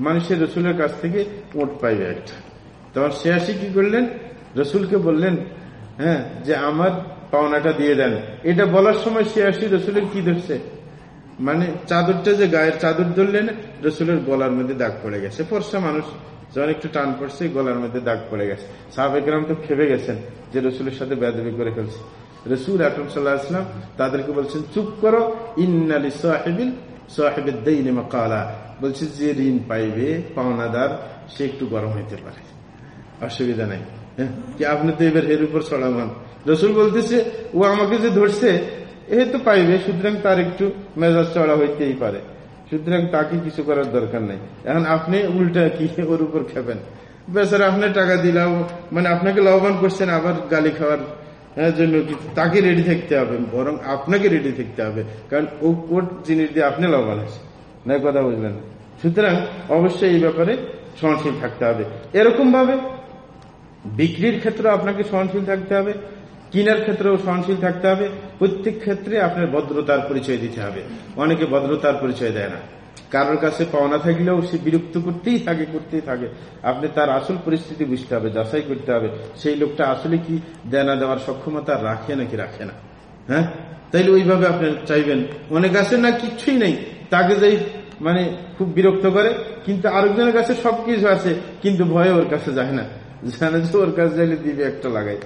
মানুষের রসুলের কাছ থেকে ওট পাইবে একটা। তখন শেয়াসি কি করলেন? রসুলকে বললেন হ্যাঁ যে আমার পাওনাটা দিয়ে দেন। এটা বলার সময় শেয়াসি রসুলের কি ধরছে? মানে চাদরটা যে গায়ের চাদর ধরলেন, রসুলের গলার মধ্যে দাগ পড়ে গেছে। ফর্সা মানুষ, যখন একটু টান পড়ছে, গলার মধ্যে দাগ পড়ে গেছে। সাহাবেকরাম তো খেপে গেছেন যে রসুলের সাথে বেদবি করে ফেলছে। রসুল আকরম সাল্লাহ আসলাম তাদেরকে বলছেন, চুপ করো ইন্নালি সাহেবিল সাহেবের দেইনে কালা বলছে যে ঋণ পাইবে, পাওনাদার, সে একটু গরম হইতে পারে। অসুবিধা নাই হ্যাঁ? কি আপনি তো এবার এর উপর ছড়ামান রসুল বলতেছে, ও আমাকে যে ধরছে, এ তো পাইবে, সুতরাং তার একটু মেজাজ চড়া হইতেই পারে। সুতরাং তাকে কিছু করার দরকার নাই। এখন আপনি উল্টা কি, ওর উপর খেবেন বেচারা আপনার টাকা দিলাম মানে আপনাকে লাভবান করছেন আবার গালি খাওয়ার জন্য তাকে রেডি থাকতে হবে? বরং আপনাকে রেডি থাকতে হবে। কারণ ও কোট জিনিস দিয়ে আপনি লাভবান আছে না কথা বুঝলেন সুতরাং অবশ্যই এই ব্যাপারে সহনশীল থাকতে হবে। এরকম ভাবে বিক্রির ক্ষেত্রে আপনাকে সহনশীল থাকতে হবে, কিনার ক্ষেত্রেও সহনশীল থাকতে হবে, প্রত্যেক ক্ষেত্রে আপনার ভদ্রতার পরিচয় দিতে হবে। অনেকে ভদ্রতার পরিচয় দেয় না। কারোর কাছে পাওনা থাকলেও সে বিরক্ত করতেই থাকে করতেই থাকে। আপনি তার আসল পরিস্থিতি বুঝতে হবে, যাচাই করতে হবে। সেই লোকটা আসলে কি দেনা দেওয়ার সক্ষমতা রাখে নাকি রাখে না? হ্যাঁ? তাইলে ওইভাবে আপনি চাইবেন। অনেক আছে না কিচ্ছুই নেই। তাকে যাই মানে খুব বিরক্ত করে, কিন্তু আরেকজনের কাছে সবকিছু আছে, কিন্তু ভয়ে ওর কাছে যায় না। জানে যে ওর কাছে যাইলে দিবে একটা লাগাই।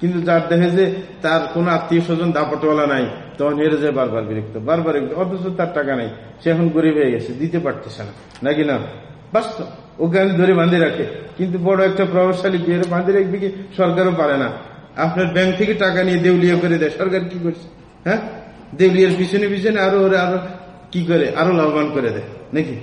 কিন্তু যার দেখে যে তার কোন আত্মীয় স্বজন দাপটওয়ালা নাই, তখন হেরে যায় বারবার বিরক্ত, বারবার অথচ তার টাকা নাই। সে এখন গরিব হয়ে গেছে, দিতে পারতেছে না। নাকি না? বাস্তব ওকে আমি ধরে বাঁধে রাখে। কিন্তু বড় একটা প্রভাবশালী বিয়ে বাঁধে রাখবে কি? সরকারও পারে না। আপনার ব্যাংক থেকে টাকা নিয়ে দেউলিয়া করে দেয়, সরকার কি করছে? হ্যাঁ? দেউলিয়ার পিছনে পিছনে আরও ওরা আরও কি করে? আরও লাভবান করে দেয়, নাকি?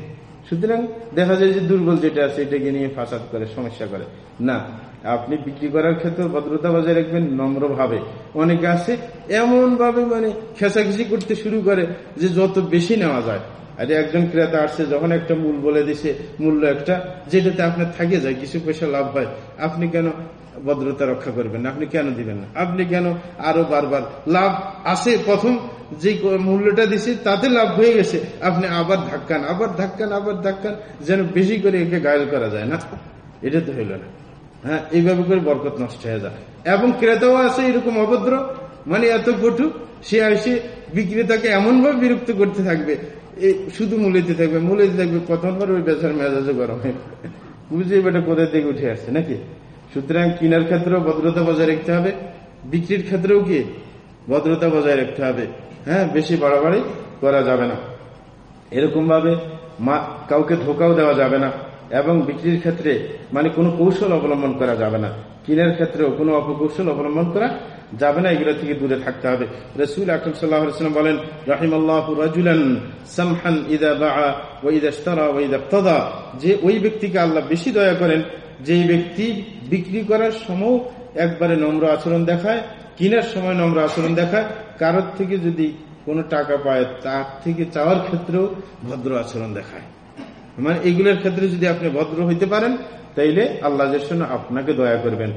সুতরাং দেখা যায় যে দুর্বল যেটা আছে, এটাকে নিয়ে ফাঁসাদ করে, সমস্যা করে। না, আপনি বিক্রি করার ক্ষেত্রে ভদ্রতা বজায় রাখবেন, নম্রভাবে। অনেকে আছে এমন ভাবে মানে খেসাখেসি করতে শুরু করে যে যত বেশি নেওয়া যায় আরে একজন ক্রেতা আসছে, যখন একটা মূল বলে দিছে, মূল্য একটা, যেটাতে আপনার থাকে যায়, কিছু পয়সা লাভ হয়, আপনি কেন ভদ্রতা রক্ষা করবেন না? আপনি কেন দিবেন না? আপনি কেন আরও বারবার লাভ আসে প্রথম, যে মূল্যটা দিছে, তাতে লাভ হয়ে গেছে, আপনি আবার ধাক্কান আবার ধাক্কান আবার ধাক্কান, যেন বেশি করে একে গায়ল করা যায় না। এটা তো হইল না। হ্যাঁ এইভাবে করে বরকত নষ্ট হয়ে যায়। এবং ক্রেতাও আছে, এরকম অভদ্র মানে এত কটু, সে এসে বিক্রেতাকে এমন ভাবে বিরক্ত করতে থাকবে শুধু মূলিতে থাকবে মূলিতে থাকবে কতবার ওই বেচার মেজাজও গরম হয়ে বুঝে বেটা কোথায় থেকে উঠে আসছে নাকি? সুতরাং কিনার ক্ষেত্রেও ভদ্রতা বজায় রাখতে হবে, বিক্রির ক্ষেত্রেও কি ভদ্রতা বজায় রাখতে হবে? হ্যাঁ বেশি বাড়াবাড়ি করা যাবে না। এরকম ভাবে কাউকে ধোকাও দেওয়া যাবে না এবং বিক্রির ক্ষেত্রে মানে কোনো কৌশল অবলম্বন করা যাবে না। কিনের ক্ষেত্রেও কোনো অপকৌশল অবলম্বন করা যাবে না, এগুলো থেকে দূরে থাকতে হবে। রসুল আকরম সাল্লাহাম বলেন রাহিম সামহান ইদা বা ইদা যে ওই ব্যক্তিকে আল্লাহ বেশি দয়া করেন যে ব্যক্তি বিক্রি করার সময় একবারে নম্র আচরণ দেখায়, কিনার সময় নম্র আচরণ দেখায়, কারোর থেকে যদি কোনো টাকা পায়, তার থেকে চাওয়ার ক্ষেত্রেও ভদ্র আচরণ দেখায়। মানে এগুলোর ক্ষেত্রে যদি আপনি ভদ্র হইতে পারেন তাইলে আল্লাহ আপনাকে দয়া করবেন।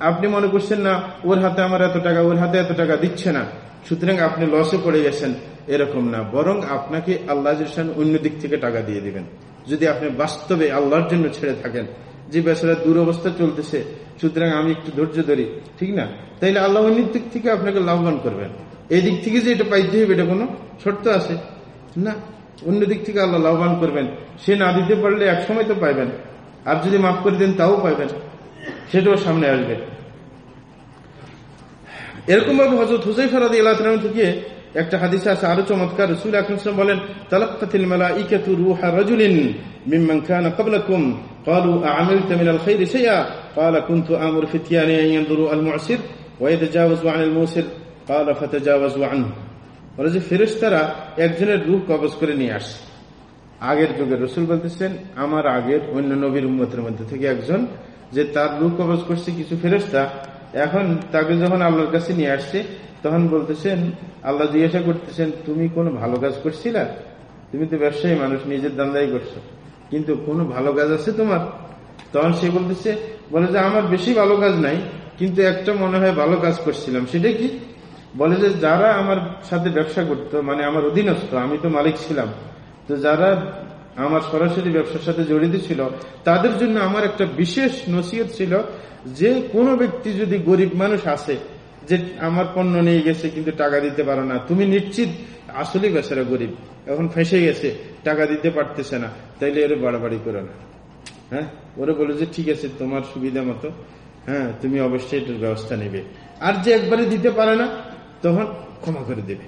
আপনি মনে করছেন না, ওর হাতে আমার এত টাকা, ওর হাতে এত টাকা দিচ্ছে না। সুতরাং আপনি লসে পড়ে গেছেন। এরকম না, বরং আপনাকে আল্লাহ অন্য দিক থেকে টাকা দিয়ে দিবেন। যদি আপনি বাস্তবে আল্লাহর জন্য ছেড়ে থাকেন, যে বেচারা দুরবস্থা চলতেছে, সুতরাং আমি একটু ধৈর্য ধরি, ঠিক না? তাইলে আল্লাহ অন্য দিক থেকে আপনাকে লাভবান করবেন। এই দিক থেকে যে এটা পাইতে হবে এটা কোনো শর্ত আছে? না, অন্য দিক থেকে আল্লাহ লাভবান করবেন। সে না দিতে পারলে এক সময় তো পাইবেন। আর যদি মাফ করে দেন তাও পাইবেন সেটাও সামনে আসবে এরকম ভাবে হজরত হুসাই ফরাদি আল্লাহ থেকে একটা হাদিসে আছে আরো চমৎকার রসুল আকরম বলেন তালাক্কাতিল মালাইকাতু রুহা রাজুলিন মিম্মান কানা ক্বাবলাকুম قالوا أعملت من الخير شيئا قال كنت آمر فتياني أن ينظروا المعسر ويتجاوزوا عن الموسر قال فتجاوزوا عنه বলে যে ফেরেশতারা একজনের রূপ কবজ করে নিয়ে আসছে আগের যুগে রসুল বলতেছেন, আমার আগের অন্য নবীর উম্মতের মধ্যে থেকে একজন যে তার রূপ কবজ করছে কিছু ফেরেস্তা এখন তাকে যখন আল্লাহর কাছে নিয়ে আসছে, তখন বলতেছেন, আল্লাহ জিজ্ঞাসা করতেছেন, তুমি কোনো ভালো কাজ করছিলা? তুমি তো ব্যবসায়ী মানুষ, নিজের দান্দাই করছ। কিন্তু কোনো ভালো কাজ আছে তোমার? তখন সে বলতেছে, বলে যে আমার বেশি ভালো কাজ নাই, কিন্তু একটা মনে হয় ভালো কাজ করছিলাম, সেটা কি? বলে যে যারা আমার সাথে ব্যবসা করত মানে আমার অধীনস্থ, আমি তো মালিক ছিলাম তো যারা আমার সরাসরি ব্যবসার সাথে জড়িত ছিল, তাদের জন্য আমার একটা বিশেষ নসিহত ছিল যে কোনো ব্যক্তি যদি গরিব মানুষ আছে যে আমার পণ্য নিয়ে গেছে কিন্তু টাকা দিতে পারো না, তুমি নিশ্চিত আসলেই বেচারা গরিব। এখন ফেসে গেছে, টাকা দিতে পারতেছে না, তাইলে এর বাড়াবাড়ি করো না। হ্যাঁ? ওরা বলে যে ঠিক আছে, তোমার সুবিধা মতো। হ্যাঁ তুমি অবশ্যই এটার ব্যবস্থা নেবে। আর যে একবারে দিতে পারে না, তখন ক্ষমা করে দেবে।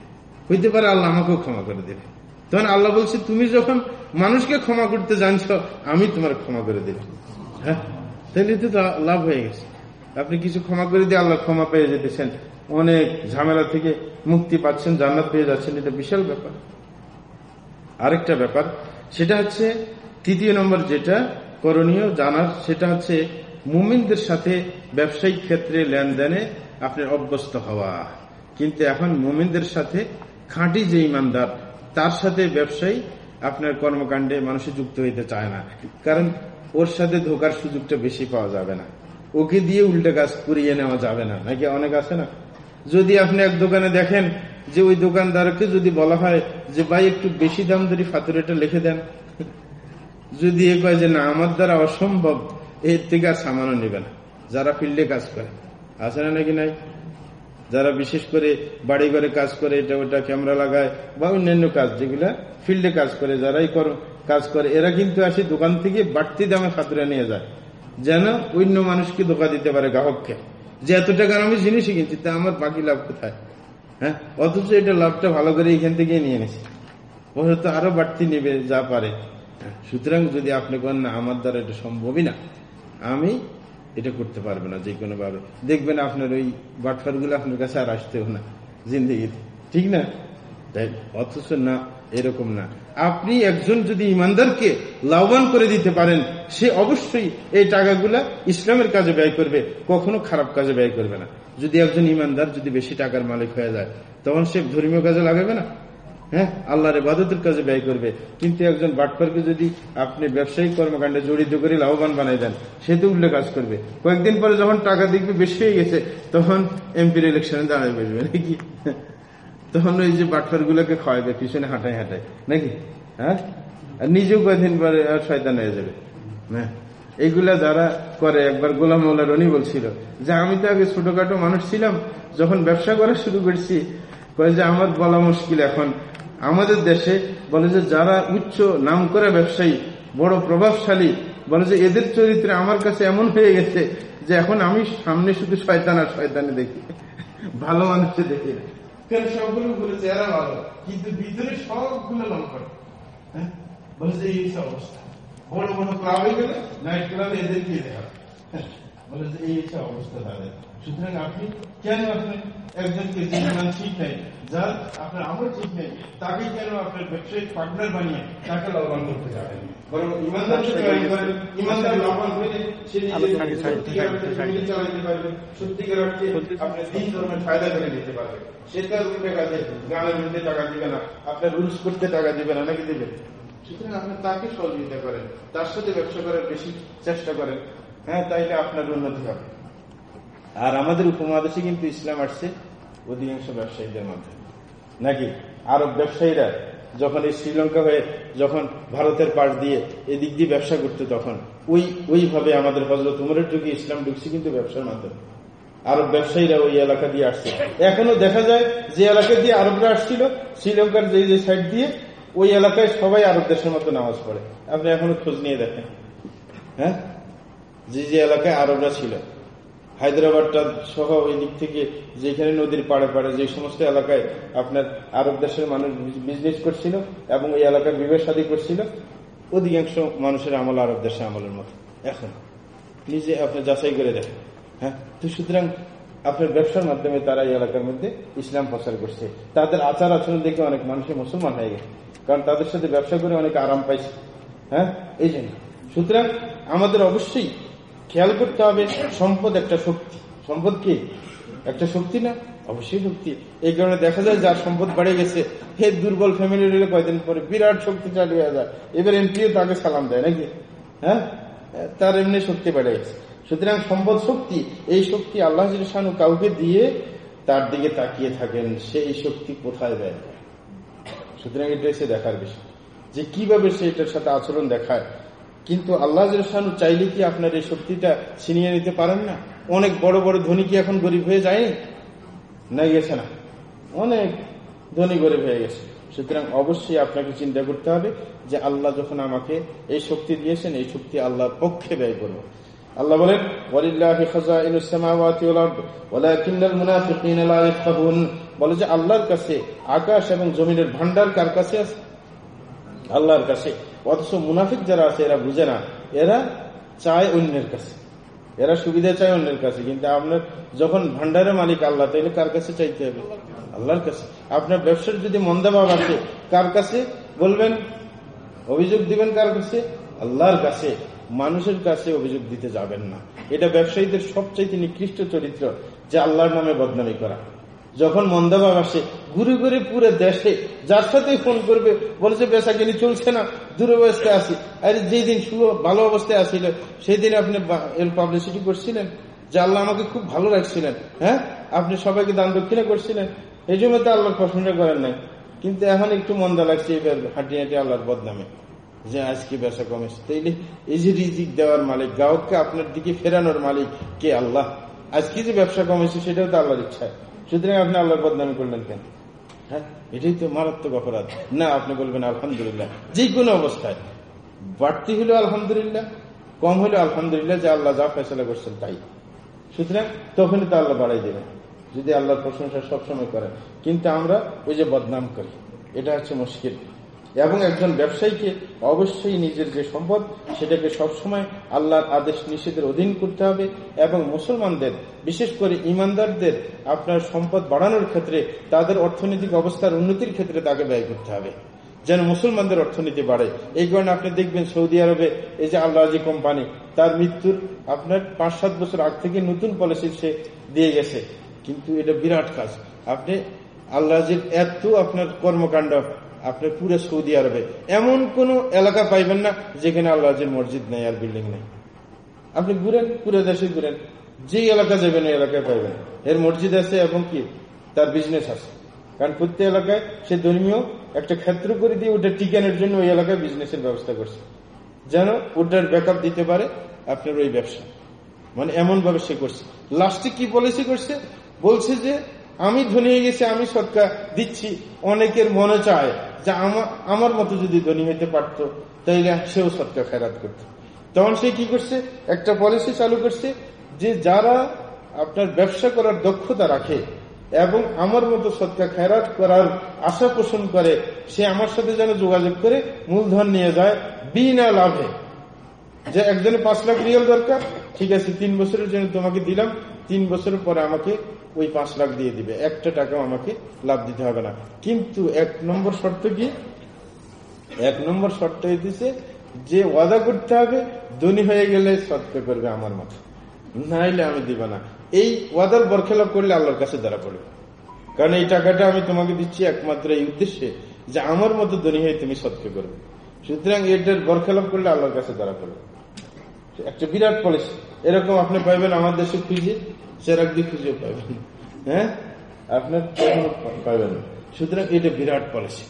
হইতে পারে আল্লাহ আমাকেও ক্ষমা করে দেবে। তখন আল্লাহ বলছে, তুমি যখন মানুষকে ক্ষমা করতে জানছ, আমি তোমার ক্ষমা করে দেবে। হ্যাঁ? তাহলে তো লাভ হয়ে গেছে। আপনি কিছু ক্ষমা করে দিয়ে আল্লাহ ক্ষমা পেয়ে যেতেছেন। অনেক ঝামেলা থেকে মুক্তি পাচ্ছেন, জান্নাত পেয়ে যাচ্ছেন, এটা বিশাল ব্যাপার। আরেকটা ব্যাপার, সেটা হচ্ছে তৃতীয় নম্বর যেটা করণীয় জানার, সেটা হচ্ছে মুমিনদের সাথে ব্যবসায়িক ক্ষেত্রে লেনদেনে আপনার অভ্যস্ত হওয়া। কিন্তু এখন মুমিনদের সাথে খাঁটি যে ইমানদার তার সাথে ব্যবসায়ী আপনার কর্মকাণ্ডে মানুষে যুক্ত হইতে চায় না। কারণ ওর সাথে ধোকার সুযোগটা বেশি পাওয়া যাবে না। ওকে দিয়ে উল্টে কাজ করিয়ে নেওয়া যাবে না। নাকি অনেক আছে না? যদি আপনি এক দোকানে দেখেন যে ওই দোকানদারকে যদি বলা হয় যে, ভাই, একটু বেশি দাম ধরে ফাতুরেটা লিখে দেন। যদি এ কয় যে, না, আমার দ্বারা অসম্ভব, এর থেকে আর সামানও নেবে না। যারা ফিল্ডে কাজ করে। আছে না নাকি নাই? যারা বিশেষ করে বাড়ি ঘরে কাজ করে, এটা ওটা ক্যামেরা লাগায়, বা অন্যান্য কাজ যেগুলা ফিল্ডে কাজ করে, যারাই কাজ করে, এরা কিন্তু আসে দোকান থেকে বাড়তি দামে ফাতুরা নিয়ে যায়। যেন অন্য মানুষকে ধোকা দিতে পারে গ্রাহককে? যে এত টাকার আমি জিনিসই কিনছি, তা আমার বাকি লাভ কোথায়? হ্যাঁ? অথচ এটা লাভটা ভালো করে এখান থেকে নিয়ে নিছি ও হয়তো আরও বাড়তি নেবে, যা পারে। সুতরাং যদি আপনি করেন না, আমার দ্বারা এটা সম্ভবই না। আমি এটা করতে পারবে না যে কোনো ভাবে। দেখবেন আপনার ওই বাটফারগুলো আপনার কাছে আর আসতেও না। জিন্দগিতে ঠিক না? তাই অথচ না, এরকম না। আপনি একজন যদি ইমানদারকে লাভবান করে দিতে পারেন, সে অবশ্যই এই টাকাগুলা ইসলামের কাজে ব্যয় করবে, কখনো খারাপ কাজে ব্যয় করবে না। যদি একজন ইমানদার যদি বেশি টাকার মালিক হয়ে যায়, তখন সে ধর্মীয় কাজে লাগাবে না? হ্যাঁ? আল্লাহর ইবাদতের কাজে ব্যয় করবে। কিন্তু একজন বাটপারকে যদি আপনি ব্যবসায়িক কর্মকাণ্ডে জড়িত করে লাভবান বানাই দেন, সে তো উল্লেখ কাজ করবে। কয়েকদিন পরে যখন টাকা দেখবে বেশি হয়ে গেছে, তখন এমপির ইলেকশনে দাঁড়ায় বসবে, নাকি? তখন ওই যে বাটপার গুলোকে খাওয়াবে পিছনে হাঁটায় হাঁটায়, নাকি? হ্যাঁ? আর নিজেও কয়েকদিন পরে আর শয়তান হয়ে যাবে। হ্যাঁ? এইগুলা যারা করে, একবার গোলাম মোল্লা রনি বলছিল যে, আমি তো আগে ছোটখাটো মানুষ ছিলাম, যখন ব্যবসা করা শুরু করছি, কয়ে যে, আমার বলা মুশকিল এখন। আমাদের দেশে বলে যে যারা উচ্চ নাম করা ব্যবসায়ী, বড় প্রভাবশালী, বলে যে এদের চরিত্রে আমার কাছে এমন হয়ে গেছে যে এখন আমি সামনে শুধু শয়তান আর শয়তানে দেখি। ভালো মানুষে দেখি সবগুলো বলেছে এরা ভালো, কিন্তু ভিতরে সবগুলো লঙ্কন হ্যাঁ? বলে যে এই অবস্থা। বড় বড় ক্লাবে গেলে নাইট ক্লাবে এদেরকে দেখা বলে যে এই অবস্থা তাদের। সুতরাং আপনি কেন আপনি একজনকে যে ঠিক নেই যার আপনার আমল ঠিক নেই তাকে কেন আপনার ব্যবসায়িক পার্টনার বানিয়ে তাকে লাভবান করতে যাবেন? বরং ইমানদার ইমানদার লাভবান হইলে সে চালাইতে পারবে সত্যিকার অর্থে দিন ধর্মের ফায়দা করে দিতে পারবে সে তার উল্টে কাজে গানের টাকা দিবে না আপনার রুলস করতে টাকা দিবে না নাকি দিবে? সুতরাং আপনি তাকে সহযোগিতা করেন তার সাথে ব্যবসা করার বেশি চেষ্টা করেন। হ্যাঁ তাইলে আপনার উন্নতি হবে। আর আমাদের উপমহাদেশে কিন্তু ইসলাম আসছে অধিকাংশ ব্যবসায়ীদের মাধ্যমে। নাকি? আরব ব্যবসায়ীরা যখন এই শ্রীলঙ্কা হয়ে যখন ভারতের পাশ দিয়ে এদিক দিয়ে ব্যবসা করতে তখন ওই, ওইভাবে আমাদের হজরত উমরের যুগে ইসলাম ঢুকছে কিন্তু ব্যবসার মাধ্যমে। আরব ব্যবসায়ীরা ওই এলাকা দিয়ে আসছে। এখনও দেখা যায় যে এলাকা দিয়ে আরবরা আসছিল, শ্রীলঙ্কার যে যে সাইড দিয়ে ওই এলাকায় সবাই আরব দেশের মতো নামাজ পড়ে। আপনি এখনও খোঁজ নিয়ে দেখেন। হ্যাঁ? যে যে এলাকায় আরবরা ছিল। হায়দ্রাবাদটা সহ ওই দিক থেকে যেখানে নদীর পাড়ে পাড়ে যে সমস্ত এলাকায় আপনার আরব দেশের মানুষ বিজনেস করছিল এবং এই এলাকার বিবেশ শাদী করছিল, অধিকাংশ মানুষের আমল আরব দেশের আমলের মতো। এখন নিজে আপনি যাচাই করে দেখেন হ্যাঁ? তো সুতরাং আপনার ব্যবসার মাধ্যমে তারা এই এলাকার মধ্যে ইসলাম প্রচার করছে। তাদের আচার আচরণ দেখে অনেক মানুষের মুসলমান হয়ে গেছে, কারণ তাদের সাথে ব্যবসা করে অনেক আরাম পাইছে হ্যাঁ? এই জন্য। সুতরাং আমাদের অবশ্যই খেয়াল করতে হবে, সম্পদ একটা শক্তি। সম্পদ কি? একটা শক্তি না? অবশ্যই শক্তি। এই কারণে দেখা যায় যার সম্পদ বাড়ে গেছে, হে দুর্বল ফ্যামিলি রইলে কয়েকদিন পরে বিরাট শক্তিশালী হয়ে যায়। এবার এমপিও তাকে সালাম দেয় নাকি? হ্যাঁ? তার এমনি শক্তি বেড়ে গেছে। সুতরাং সম্পদ শক্তি, এই শক্তি আল্লাহ শানু কাউকে দিয়ে তার দিকে তাকিয়ে থাকেন, সে এই শক্তি কোথায় দেয়? সুতরাং এটা এসে দেখার বিষয়। যে কীভাবে সে এটার সাথে আচরণ দেখায় কিন্তু আল্লাহ শাহানু চাইলে কি আপনার এই শক্তিটা ছিনিয়ে নিতে পারেন না? অনেক বড় বড় ধনী কি এখন গরিব হয়ে যায়নি না গেছে না। অনেক ধনী গরিব হয়ে গেছে। সুতরাং অবশ্যই আপনাকে চিন্তা করতে হবে যে আল্লাহ যখন আমাকে এই শক্তি দিয়েছেন, এই শক্তি আল্লাহর পক্ষে ব্যয় করব। আল্লাহ বলেন বলে যে আল্লাহর কাছে আকাশ এবং জমিনের ভান্ডার কার কাছে আছে? আল্লাহর কাছে। অথচ মুনাফিক যারা আছে, এরা বুঝে না। এরা চায় অন্যের কাছে। এরা সুবিধা চায় অন্যের কাছে। কিন্তু আপনার যখন ভান্ডারের মালিক আল্লাহ, তাহলে কার কাছে চাইতে হবে? আল্লাহর কাছে। আপনার ব্যবসার যদি মন্দাভাব আছে, কার কাছে বলবেন? অভিযোগ দিবেন কার কাছে? আল্লাহর কাছে। মানুষের কাছে অভিযোগ দিতে যাবেন না। এটা ব্যবসায়ীদের সবচাইতে নিকৃষ্ট চরিত্র, যে আল্লাহর নামে বদনামি করা। যখন মন্দাভাব আসে, ঘুরে ঘুরে পুরো দেশে যার সাথে ফোন করবে, বলছে বেচা কিনি চলছে না, দূর অবস্থায় আসি আরে, যেই দিন শুভ, ভালো অবস্থায় আসিল, সেই দিন আপনি পাবলিসিটি করছিলেন, যে আল্লাহ আমাকে খুব ভালো রাখছিলেন হ্যাঁ? আপনি সবাইকে দান দক্ষিণা করছিলেন, এই জন্য তো আল্লাহর প্রশংসা করেন নাই। কিন্তু এখন একটু মন্দা লাগছে, এবার হাঁটি হাঁটি আল্লাহর বদনামে, যে আজকে বেচা কমেছে তাইলে এই যে রিজিক দেওয়ার মালিক, গ্রাহককে আপনার দিকে ফেরানোর মালিক কে আল্লাহ? আজকে যে ব্যবসা কমেছে, সেটাও তো আল্লাহর ইচ্ছা সুতরাং আপনি আল্লাহর বদনামি করলেন কেন? হ্যাঁ? এটাই তো মারাত্মক অপরাধ। না, আপনি বলবেন আলহামদুলিল্লাহ। যে কোনো অবস্থায়। বাড়তি হলো আলহামদুলিল্লাহ, কম হলো আলহামদুলিল্লাহ, যে আল্লাহ যা ফেসলা করছেন তাই। সুতরাং তখনই তো আল্লাহ বাড়াই দেবেন। যদি আল্লাহর প্রশংসা সবসময় করেন। কিন্তু আমরা ওই যে বদনাম করি, এটা হচ্ছে মুশকিল। এবং একজন ব্যবসায়ীকে অবশ্যই নিজের যে সম্পদ, সেটাকে সবসময় আল্লাহর আদেশ নিষেধের অধীন করতে হবে এবং মুসলমানদের, বিশেষ করে ইমানদারদের, আপনার সম্পদ বাড়ানোর ক্ষেত্রে তাদের অর্থনৈতিক অবস্থার উন্নতির ক্ষেত্রে তাকে ব্যয় করতে হবে। যেন মুসলমানদের অর্থনীতি বাড়ে। এই কারণে আপনি দেখবেন সৌদি আরবে এই যে আল্লাহ কোম্পানি, তার মৃত্যুর আপনার পাঁচ সাত বছর আগ থেকে নতুন পলিসি সে দিয়ে গেছে। কিন্তু এটা বিরাট কাজ। আপনি আল্লাহজির এত আপনার কর্মকাণ্ড আপনার পুরো সৌদি আরবে। এমন কোন এলাকা পাইবেন না যেখানে আল্লাহজির মসজিদ নেই আর বিল্ডিং নেই। আপনি ঘুরেন, পুরো দেশে ঘুরেন যে এলাকা যাবেন ওই এলাকায় পাইবেন। এর মসজিদ আছে এবং কি? তার বিজনেস আছে। কারণ প্রত্যেক এলাকায় সে ধর্মীয় একটা ক্ষেত্র করে দিয়ে ওটা টিকানোর জন্য ওই এলাকায় বিজনেসের ব্যবস্থা করছে। যেন ওটার ব্যাকআপ দিতে পারে আপনার ওই ব্যবসা। মানে এমন ভাবে সে করছে। লাস্টে কি পলিসি করছে? বলছে যে আমি ধনী হয়ে গেছি, আমি সৎকার দিচ্ছি, অনেকের মনে চায় যে আমার মতো যদি ধনী হইতে পারতো, তাইলে সেও সৎকার খেরাত করত। তখন সে কি করছে? একটা পলিসি চালু করছে যে যারা আপনার ব্যবসা করার দক্ষতা রাখে এবং আমার মতো সৎকা খেরাত করার আশা পোষণ করে, সে আমার সাথে যেন যোগাযোগ করে মূলধন নিয়ে যায় বিনা লাভে। যে একজনে পাঁচ লাখ রিয়াল দরকার ঠিক আছে, তিন বছরের জন্য তোমাকে দিলাম, তিন বছরের পরে আমাকে ওই পাঁচ লাখ দিয়ে দিবে। একটা টাকাও আমাকে লাভ দিতে হবে না। কিন্তু এক নম্বর শর্ত কি? এক নম্বর শর্ত দিছে যে ওয়াদা করতে হবে, ধনী হয়ে গেলে সৎকার করবে আমার মতো। নাইলে আমি দিব না। এই ওয়াদার বরখেলাপ করলে আল্লাহর কাছে ধরা পড়বে। কারণ এই টাকাটা আমি তোমাকে দিচ্ছি একমাত্র এই উদ্দেশ্যে যে আমার মতো ধনী হয়ে তুমি সৎকার করবে। সুতরাং এটার বরখেলাপ করলে আল্লাহর কাছে ধরা পড়বে। একটা বিরাট পলিসি এরকম আপনি পাইবেন আমার দেশে খুঁজে সেরাক দিয়ে খুঁজে পাইবেন হ্যাঁ? আপনার পাইবেন সুতরাং এটা বিরাট পলিসি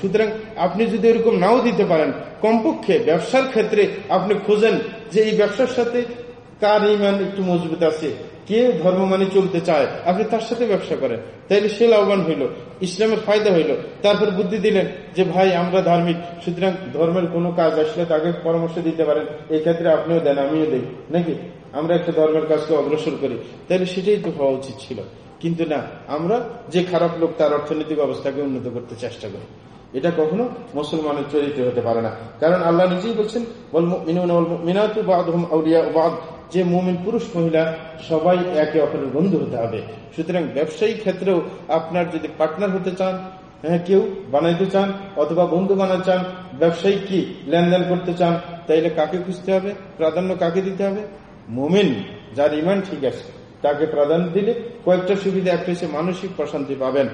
সুতরাং আপনি যদি এরকম নাও দিতে পারেন, কমপক্ষে ব্যবসার ক্ষেত্রে আপনি খুঁজেন যে এই ব্যবসার সাথে কার ইমান একটু মজবুত আছে? কে ধর্ম মানে চলতে চায়? আপনি তার সাথে ব্যবসা করেন। তাইলে সে লাভবান হইল, ইসলামের ফায়দা হইল। তারপর বুদ্ধি দিলেন যে, ভাই, আমরা ধার্মিক, সুতরাং ধর্মের কোনো কাজ আসলে তাকে পরামর্শ দিতে পারেন। এই ক্ষেত্রে আপনিও দেন, আমিও দেই। নাকি? আমরা একটা ধর্মের কাজকে অগ্রসর করি। তাহলে সেটাই তো হওয়া উচিত ছিল। কিন্তু না, আমরা যে খারাপ লোক তার অর্থনৈতিক অবস্থাকে উন্নত করতে চেষ্টা করি। এটা কখনো মুসলমানের চরিত্র হতে পারে না। কারণ আল্লাহ নিজেই বলছেন যে মুমিন পুরুষ মহিলা, সবাই একে অপরের বন্ধু হতে হবে। সুতরাং ব্যবসায়ী ক্ষেত্রেও আপনার যদি পার্টনার হতে চান হ্যাঁ কেউ বানাইতে চান অথবা বন্ধু বানাতে চান, ব্যবসায়ী কি লেনদেন করতে চান, তাইলে কাকে খুঁজতে হবে? প্রাধান্য কাকে দিতে হবে? মুমিন, যার ইমান ঠিক আছে, তাকে প্রাধান্য দিলে কয়েকটা সুবিধা একটা সে মানসিক প্রশান্তি পাবেন।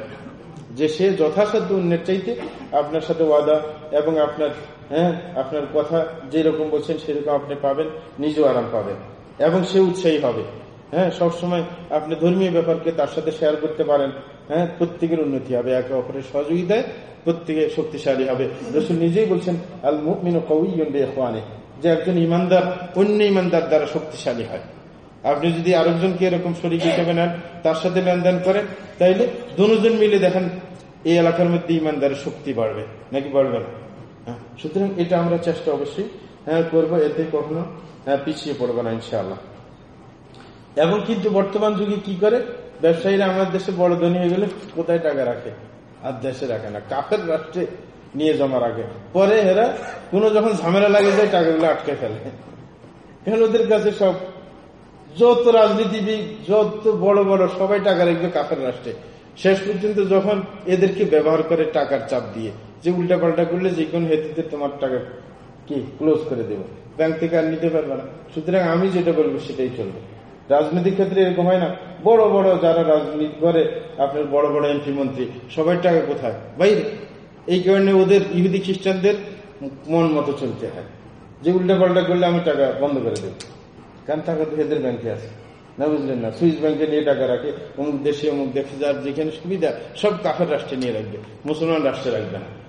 যে সে যথাসাধ্য অন্যের চাইতে আপনার সাথে ওয়াদা এবং আপনার হ্যাঁ আপনার কথা যেরকম বলছেন, সেরকম আপনি পাবেন, নিজেও আরাম পাবেন। এবং সে উৎসাহী হবে। হ্যাঁ সবসময় আপনি ধর্মীয় ব্যাপারকে তার সাথে শেয়ার করতে পারেন। হ্যাঁ প্রত্যেকের উন্নতি হবে একে অপরের সহযোগিতায় প্রত্যেকে শক্তিশালী হবে। রসুল নিজেই বলছেন আল মুকমিন কৌয়ানে যে একজন ইমানদার অন্য ইমানদার দ্বারা শক্তিশালী হয়। আপনি যদি আরেকজনকে এরকম শরীর হিসেবে নেন তার সাথে লেনদেন করেন তাইলে দুজন মিলে দেখেন এই এলাকার মধ্যে ইমানদারের শক্তি বাড়বে নাকি বাড়বে না? হ্যাঁ, সুতরাং এটা আমরা চেষ্টা অবশ্যই হ্যাঁ করব এতে কখনো হ্যাঁ, পিছিয়ে পড়ব না ইনশাআল্লাহ। এবং কিন্তু বর্তমান যুগে কি করে? ব্যবসায়ীরা আমার দেশে বড় ধনী হয়ে গেলে কোথায় টাকা রাখে? আর দেশে রাখে না কাপের রাষ্ট্রে নিয়ে জমা রাখে। পরে এরা কোনো যখন ঝামেলা লাগে যায় টাকাগুলো আটকে ফেলে। এখন ওদের কাছে সব যত রাজনীতিবিদ যত বড় বড় সবাই টাকা রাখবে কাপের রাষ্ট্রে। শেষ পর্যন্ত যখন এদেরকে ব্যবহার করে টাকার চাপ দিয়ে যে উল্টা পাল্টা করলে যে কোনো হেতুতে তোমার টাকা কি? ক্লোজ করে দেবো। ব্যাংক থেকে আর নিতে পারবে না। সুতরাং আমি যেটা বলব সেটাই চলবে। রাজনৈতিক ক্ষেত্রে এরকম হয় না। বড় বড় যারা রাজনীতি করে, আপনার বড় বড় এমপি মন্ত্রী, সবার টাকা কোথায়? বাইরে। এই কারণে ওদের ইহুদি খ্রিস্টানদের মন মতো চলতে হয়। যে উল্টা পাল্টা করলে আমি টাকা বন্ধ করে দেবো। কারণ টাকা তো এদের ব্যাংকে আছে। না বুঝলেন না? সুইস ব্যাংকে নিয়ে টাকা রাখে, অমুক দেশে অমুক দেশে যার যেখানে সুবিধা, সব কাফের রাষ্ট্রে নিয়ে রাখবে। মুসলমান রাষ্ট্রে রাখবে না।